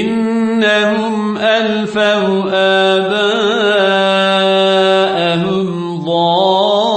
إنهم ألفوا آباءهم ضالين.